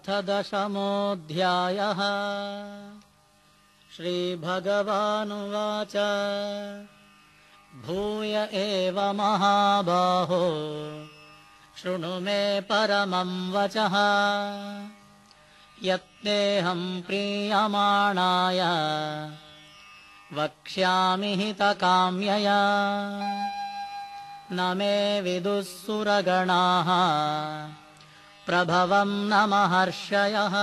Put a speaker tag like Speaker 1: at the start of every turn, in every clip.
Speaker 1: अथ दशमोऽध्यायः श्रीभगवानुवाच। भूय एव महाबाहो शृणु मे परमं वचः। यत्तेऽहं प्रीयमाणाय वक्ष्यामि हितकाम्यया। न मे विदुःसुरगणाः प्रभवम् न महर्षयः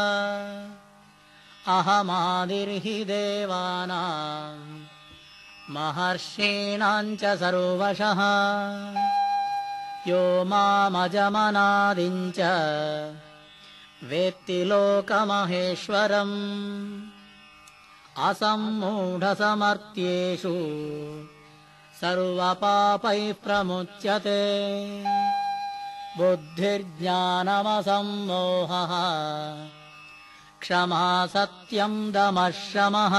Speaker 1: अहमादिर्हि देवानाम् महर्षीणाम् च सर्वशः। यो मामजमनादिम् च वेत्ति लोकमहेश्वरम् असम्मूढसमर्थ्येषु सर्वपापैः प्रमुच्यते बुद्धिर्ज्ञानमसम्मोहः। क्षमा सत्यम् दमशमः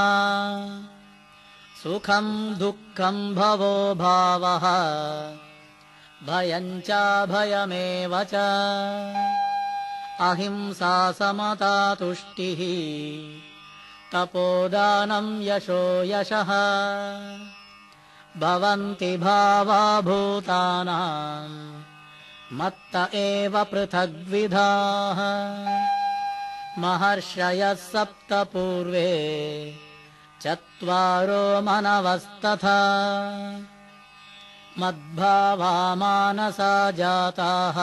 Speaker 1: सुखम् दुःखम् भवो भावः। भयम् चाभयमेव च। अहिंसा समता तुष्टिः। तपोदानम् यशो यशः। भवन्ति भावा भूतानाम् मत्त एव पृथग्विधाः। महर्षयः सप्त पूर्वे चत्वारो मनवस्तथा। मद्भावा मानसा जाताः।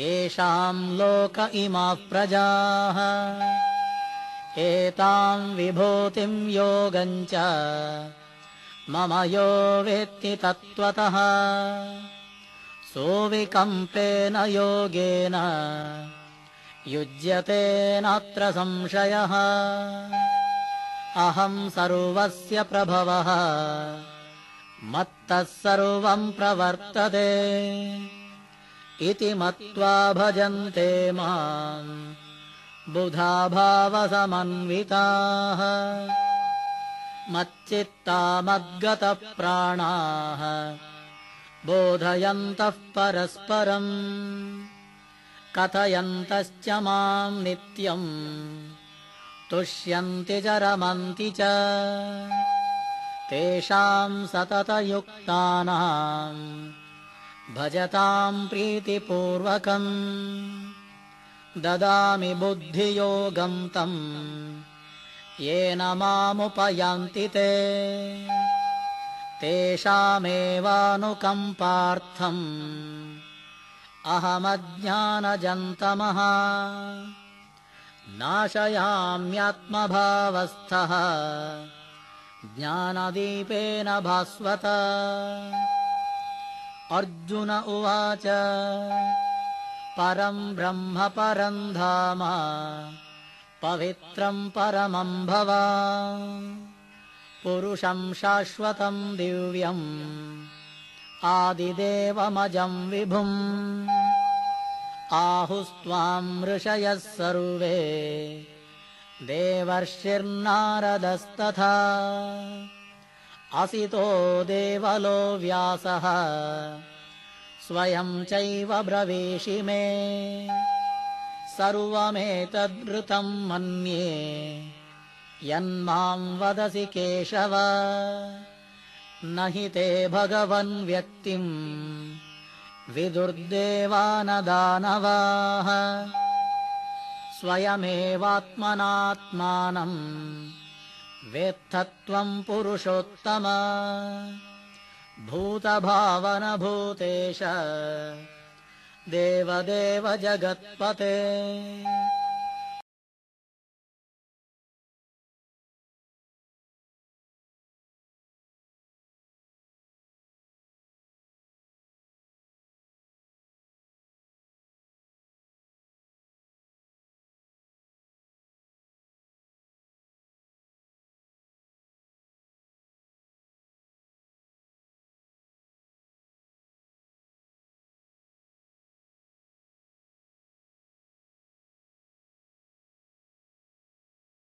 Speaker 1: येषाम् लोक इमाः प्रजाः। एताम् विभूतिम् योगम् च मम यो वेत्ति तत्त्वतः सोऽविकम्पेन योगेन युज्यते नात्र संशयः। अहम् सर्वस्य प्रभवः मत्तः सर्वम् प्रवर्तते। इति मत्वा भजन्ते माम् बुधा भावसमन्विताः मच्चित्ता मद्गतप्राणाः बोधयन्तः परस्परम्। कथयन्तश्च माम् नित्यम्। तुष्यन्ति च रमन्ति च। तेषाम् सततयुक्तानाम्। भजताम् प्रीतिपूर्वकम्। ददामि बुद्धियोगम् तम्। येन मामुपयान्ति ते तेषामेवानुकम्पार्थम्। अहमज्ञानजन्तमः। नाशयाम्यात्मभावस्थः। ज्ञानदीपेन भास्वत। अर्जुन उवाच परम् ब्रह्म परम् धाम पवित्रम् परमम् भवा पुरुषम् शाश्वतम् दिव्यम् आदिदेवमजम् विभुम् आहुस्त्वाम् ऋषयः सर्वे देवर्षिर्नारदस्तथा असितो देवलो व्यासः स्वयम् चैव ब्रवीषि मे सर्वमेतद्वृतम् मन्ये यन्माम् वदसि केशव। न हि ते भगवन् व्यक्तिम्। विदुर्देवानदानवाः। स्वयमेवात्मनात्मानम्। वेत्थत्वम् पुरुषोत्तम। भूतभावनभूतेश। देवदेव जगत्पते